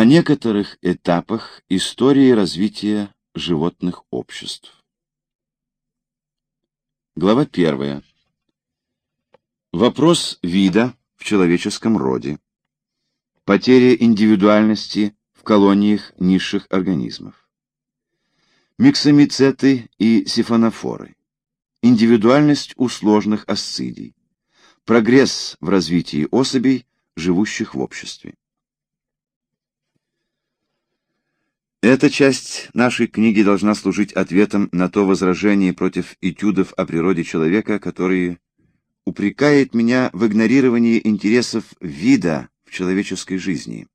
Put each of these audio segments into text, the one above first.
О некоторых этапах истории развития животных обществ. Глава первая. Вопрос вида в человеческом роде. Потеря индивидуальности в колониях низших организмов. Миксомицеты и сифонофоры. Индивидуальность у сложных асцидий. Прогресс в развитии особей, живущих в обществе. Эта часть нашей книги должна служить ответом на то возражение против этюдов о природе человека, которые упрекает меня в игнорировании интересов вида в человеческой жизни.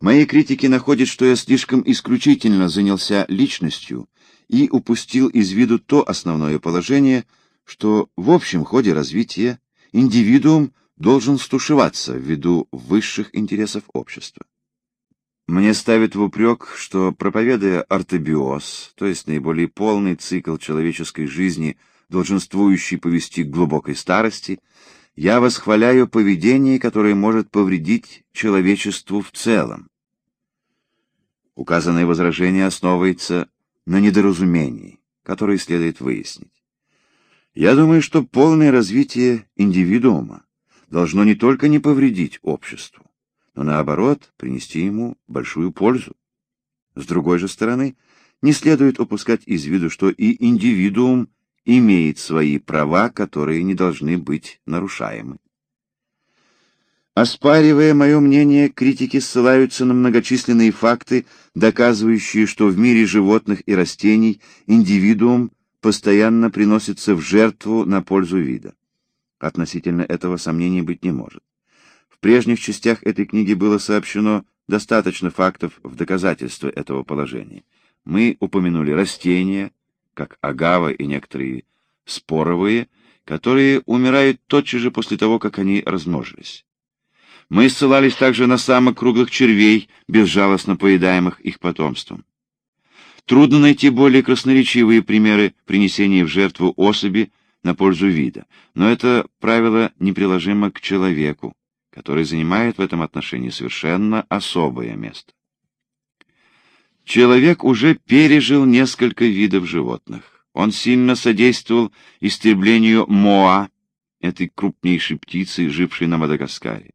Мои критики находят, что я слишком исключительно занялся личностью и упустил из виду то основное положение, что в общем ходе развития индивидуум должен стушеваться ввиду высших интересов общества. Мне ставят в упрек, что, проповедуя ортобиоз, то есть наиболее полный цикл человеческой жизни, долженствующий повести к глубокой старости, я восхваляю поведение, которое может повредить человечеству в целом. Указанное возражение основывается на недоразумении, которое следует выяснить. Я думаю, что полное развитие индивидуума должно не только не повредить обществу, но наоборот принести ему большую пользу. С другой же стороны, не следует упускать из виду, что и индивидуум имеет свои права, которые не должны быть нарушаемы. Оспаривая мое мнение, критики ссылаются на многочисленные факты, доказывающие, что в мире животных и растений индивидуум постоянно приносится в жертву на пользу вида. Относительно этого сомнений быть не может прежних частях этой книги было сообщено достаточно фактов в доказательство этого положения. Мы упомянули растения, как агава и некоторые споровые, которые умирают тотчас же после того, как они размножились. Мы ссылались также на самых круглых червей, безжалостно поедаемых их потомством. Трудно найти более красноречивые примеры принесения в жертву особи на пользу вида, но это правило неприложимо к человеку, который занимает в этом отношении совершенно особое место. Человек уже пережил несколько видов животных. Он сильно содействовал истреблению моа, этой крупнейшей птицы, жившей на Мадагаскаре.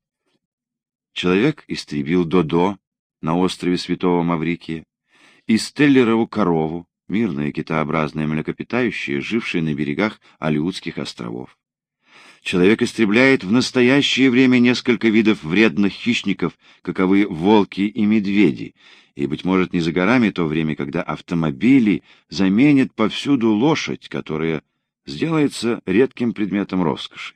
Человек истребил додо на острове Святого Маврикия и стеллерову корову, мирное китообразное млекопитающее, жившее на берегах Алиутских островов человек истребляет в настоящее время несколько видов вредных хищников, каковы волки и медведи, и, быть может, не за горами то время, когда автомобили заменят повсюду лошадь, которая сделается редким предметом роскоши.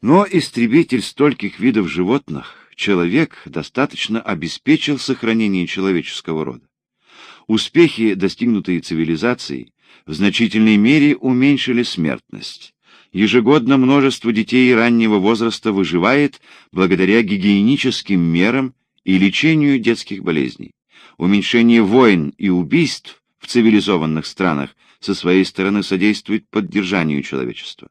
Но истребитель стольких видов животных, человек достаточно обеспечил сохранение человеческого рода. Успехи, достигнутые цивилизацией, в значительной мере уменьшили смертность ежегодно множество детей раннего возраста выживает благодаря гигиеническим мерам и лечению детских болезней. Уменьшение войн и убийств в цивилизованных странах со своей стороны содействует поддержанию человечества.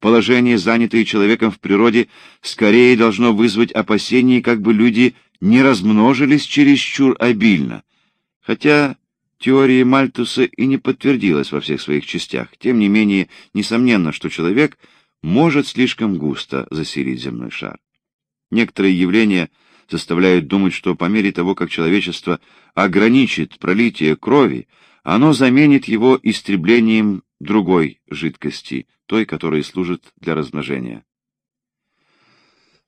Положение, занятое человеком в природе, скорее должно вызвать опасения, как бы люди не размножились чересчур обильно, хотя Теория Мальтуса и не подтвердилась во всех своих частях. Тем не менее, несомненно, что человек может слишком густо заселить земной шар. Некоторые явления заставляют думать, что по мере того, как человечество ограничит пролитие крови, оно заменит его истреблением другой жидкости, той, которая служит для размножения.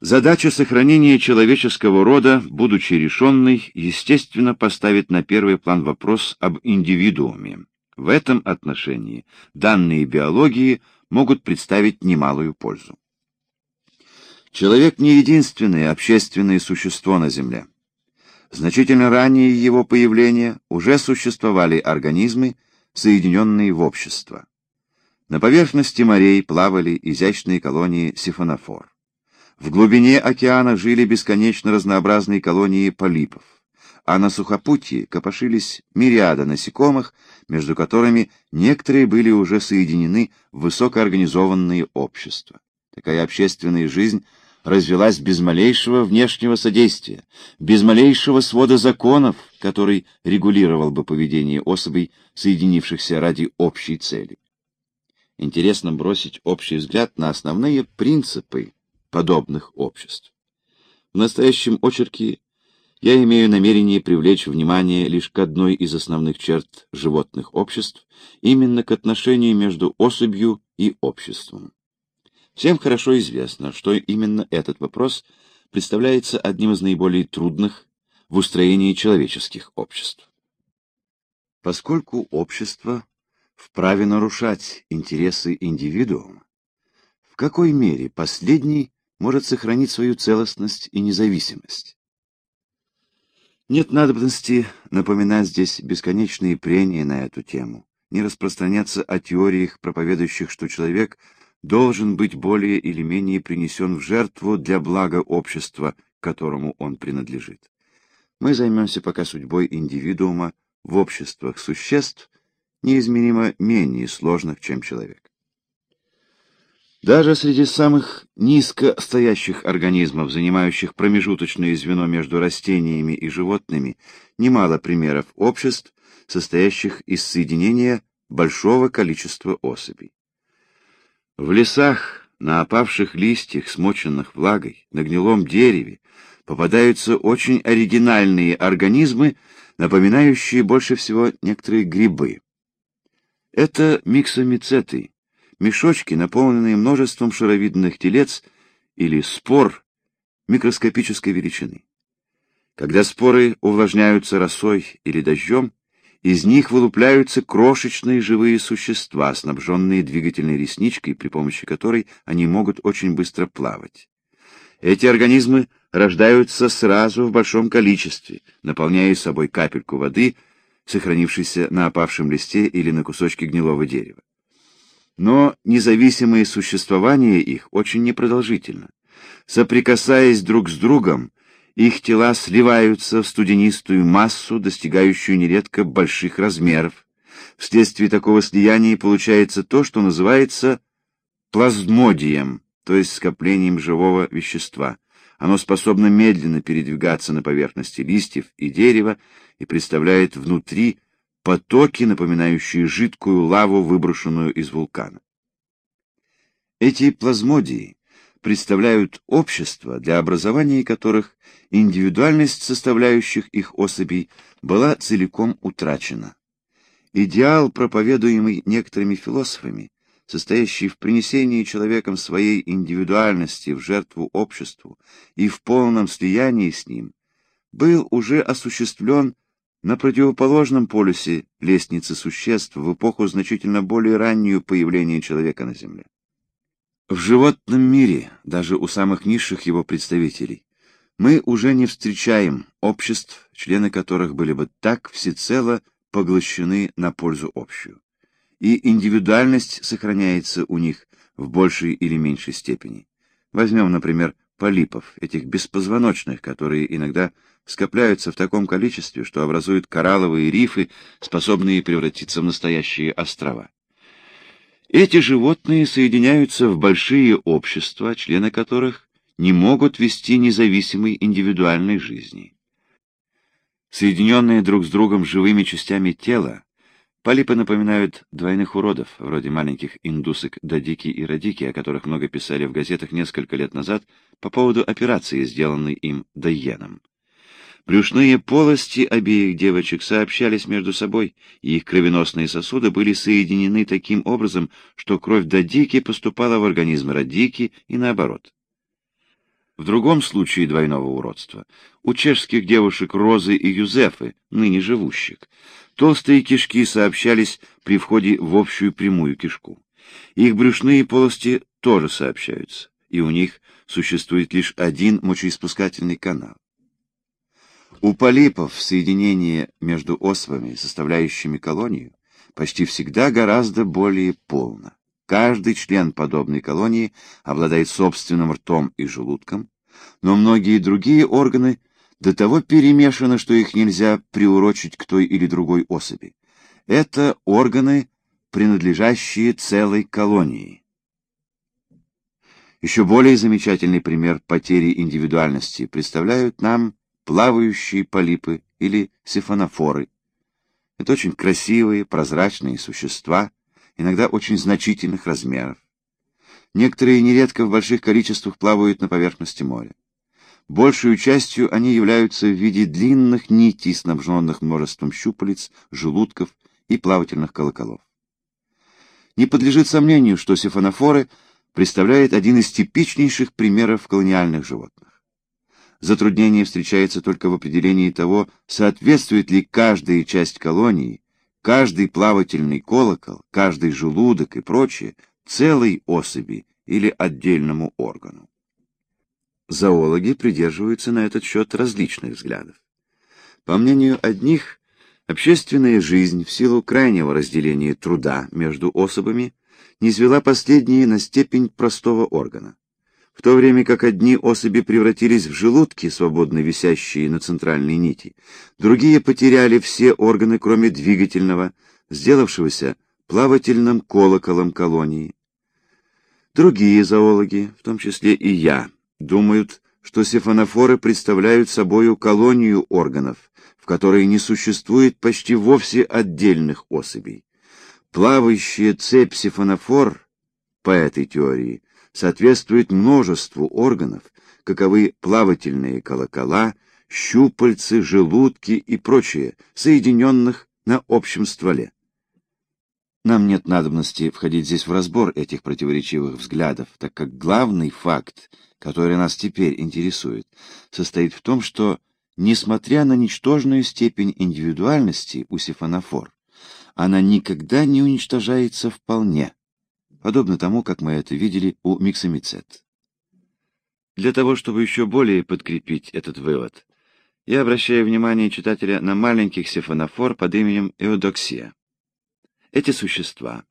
Задача сохранения человеческого рода, будучи решенной, естественно, поставит на первый план вопрос об индивидууме. В этом отношении данные биологии могут представить немалую пользу. Человек не единственное общественное существо на Земле. Значительно ранее его появления уже существовали организмы, соединенные в общество. На поверхности морей плавали изящные колонии сифонофор. В глубине океана жили бесконечно разнообразные колонии полипов, а на сухопутье копошились мириады насекомых, между которыми некоторые были уже соединены в высокоорганизованные общества. Такая общественная жизнь развелась без малейшего внешнего содействия, без малейшего свода законов, который регулировал бы поведение особей, соединившихся ради общей цели. Интересно бросить общий взгляд на основные принципы подобных обществ. В настоящем очерке я имею намерение привлечь внимание лишь к одной из основных черт животных обществ, именно к отношению между особью и обществом. Всем хорошо известно, что именно этот вопрос представляется одним из наиболее трудных в устроении человеческих обществ. Поскольку общество вправе нарушать интересы индивидуума, в какой мере последний может сохранить свою целостность и независимость? Нет надобности напоминать здесь бесконечные прения на эту тему, не распространяться о теориях, проповедующих, что человек должен быть более или менее принесен в жертву для блага общества, которому он принадлежит. Мы займемся пока судьбой индивидуума в обществах существ, неизмеримо менее сложных, чем человек. Даже среди самых низко стоящих организмов, занимающих промежуточное звено между растениями и животными, немало примеров обществ, состоящих из соединения большого количества особей. В лесах, на опавших листьях, смоченных влагой, на гнилом дереве, попадаются очень оригинальные организмы, напоминающие больше всего некоторые грибы. Это миксомицеты, мешочки, наполненные множеством шаровидных телец или спор микроскопической величины. Когда споры увлажняются росой или дождем, из них вылупляются крошечные живые существа, снабженные двигательной ресничкой, при помощи которой они могут очень быстро плавать. Эти организмы рождаются сразу в большом количестве, наполняя собой капельку воды, сохранившейся на опавшем листе или на кусочке гнилого дерева но независимое существование их очень непродолжительно. Соприкасаясь друг с другом, их тела сливаются в студенистую массу, достигающую нередко больших размеров. Вследствие такого слияния получается то, что называется плазмодием, то есть скоплением живого вещества. Оно способно медленно передвигаться на поверхности листьев и дерева и представляет внутри потоки, напоминающие жидкую лаву, выброшенную из вулкана. Эти плазмодии представляют общества, для образования которых индивидуальность составляющих их особей была целиком утрачена. Идеал, проповедуемый некоторыми философами, состоящий в принесении человеком своей индивидуальности в жертву обществу и в полном слиянии с ним, был уже осуществлен на противоположном полюсе лестницы существ в эпоху значительно более раннюю появления человека на Земле. В животном мире, даже у самых низших его представителей, мы уже не встречаем обществ, члены которых были бы так всецело поглощены на пользу общую. И индивидуальность сохраняется у них в большей или меньшей степени. Возьмем, например, полипов, этих беспозвоночных, которые иногда скопляются в таком количестве, что образуют коралловые рифы, способные превратиться в настоящие острова. Эти животные соединяются в большие общества, члены которых не могут вести независимой индивидуальной жизни. Соединенные друг с другом живыми частями тела, полипы напоминают двойных уродов, вроде маленьких индусок Дадики и Радики, о которых много писали в газетах несколько лет назад по поводу операции, сделанной им Дайеном. Брюшные полости обеих девочек сообщались между собой, и их кровеносные сосуды были соединены таким образом, что кровь Дадики поступала в организм Радики и наоборот. В другом случае двойного уродства, у чешских девушек Розы и Юзефы, ныне живущих, толстые кишки сообщались при входе в общую прямую кишку. Их брюшные полости тоже сообщаются, и у них существует лишь один мочеиспускательный канал. У полипов соединение между особами, составляющими колонию, почти всегда гораздо более полно. Каждый член подобной колонии обладает собственным ртом и желудком, но многие другие органы до того перемешаны, что их нельзя приурочить к той или другой особи. Это органы, принадлежащие целой колонии. Еще более замечательный пример потери индивидуальности представляют нам плавающие полипы или сифонофоры. Это очень красивые, прозрачные существа, иногда очень значительных размеров. Некоторые нередко в больших количествах плавают на поверхности моря. Большую частью они являются в виде длинных нитей, снабженных множеством щупалец, желудков и плавательных колоколов. Не подлежит сомнению, что сифонофоры представляют один из типичнейших примеров колониальных животных. Затруднение встречается только в определении того, соответствует ли каждая часть колонии, каждый плавательный колокол, каждый желудок и прочее целой особи или отдельному органу. Зоологи придерживаются на этот счет различных взглядов. По мнению одних, общественная жизнь в силу крайнего разделения труда между особами низвела последние на степень простого органа. В то время как одни особи превратились в желудки, свободно висящие на центральной нити, другие потеряли все органы, кроме двигательного, сделавшегося плавательным колоколом колонии. Другие зоологи, в том числе и я, думают, что сифонофоры представляют собою колонию органов, в которой не существует почти вовсе отдельных особей. Плавающая цепь сифонофор, по этой теории, соответствует множеству органов, каковы плавательные колокола, щупальцы, желудки и прочее, соединенных на общем стволе. Нам нет надобности входить здесь в разбор этих противоречивых взглядов, так как главный факт — который нас теперь интересует, состоит в том, что, несмотря на ничтожную степень индивидуальности у сифонофор, она никогда не уничтожается вполне, подобно тому, как мы это видели у миксомицет. Для того, чтобы еще более подкрепить этот вывод, я обращаю внимание читателя на маленьких сифонофор под именем Эодоксия. Эти существа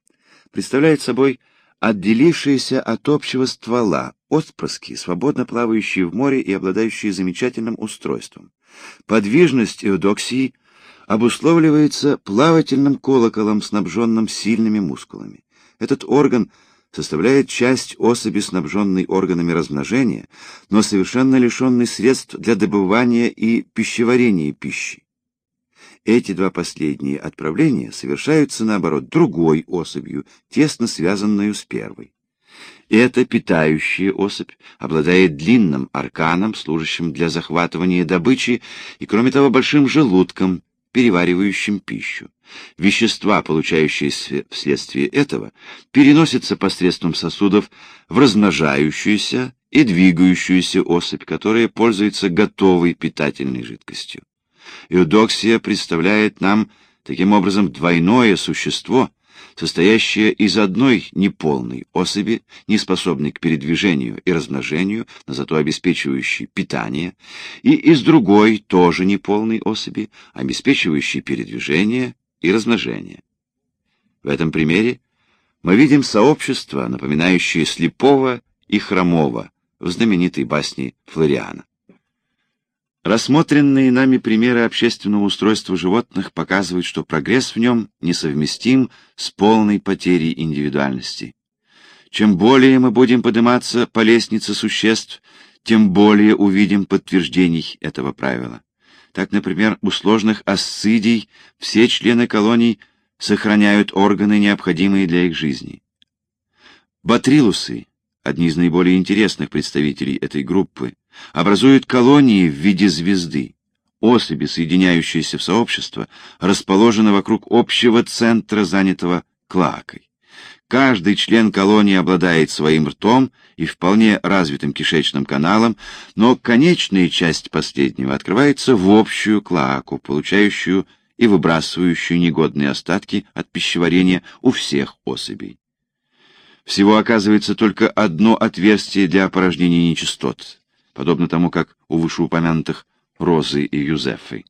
представляют собой отделившиеся от общего ствола, отпрыски, свободно плавающие в море и обладающие замечательным устройством. Подвижность эудоксии обусловливается плавательным колоколом, снабженным сильными мускулами. Этот орган составляет часть особи, снабженной органами размножения, но совершенно лишенный средств для добывания и пищеварения пищи. Эти два последние отправления совершаются, наоборот, другой особью, тесно связанную с первой. Эта питающая особь обладает длинным арканом, служащим для захватывания добычи, и, кроме того, большим желудком, переваривающим пищу. Вещества, получающиеся вследствие этого, переносятся посредством сосудов в размножающуюся и двигающуюся особь, которая пользуется готовой питательной жидкостью. Эудоксия представляет нам таким образом двойное существо, состоящее из одной неполной особи, не способной к передвижению и размножению, но зато обеспечивающей питание, и из другой, тоже неполной особи, обеспечивающей передвижение и размножение. В этом примере мы видим сообщество, напоминающее слепого и хромого в знаменитой басне Флориана. Рассмотренные нами примеры общественного устройства животных показывают, что прогресс в нем несовместим с полной потерей индивидуальности. Чем более мы будем подниматься по лестнице существ, тем более увидим подтверждений этого правила. Так, например, у сложных асцидий все члены колоний сохраняют органы, необходимые для их жизни. Батрилусы, одни из наиболее интересных представителей этой группы, образуют колонии в виде звезды. Особи, соединяющиеся в сообщество, расположены вокруг общего центра, занятого клакой. Каждый член колонии обладает своим ртом и вполне развитым кишечным каналом, но конечная часть последнего открывается в общую клаку, получающую и выбрасывающую негодные остатки от пищеварения у всех особей. Всего оказывается только одно отверстие для опорожнения нечистот подобно тому, как у вышеупомянутых Розы и Юзефы.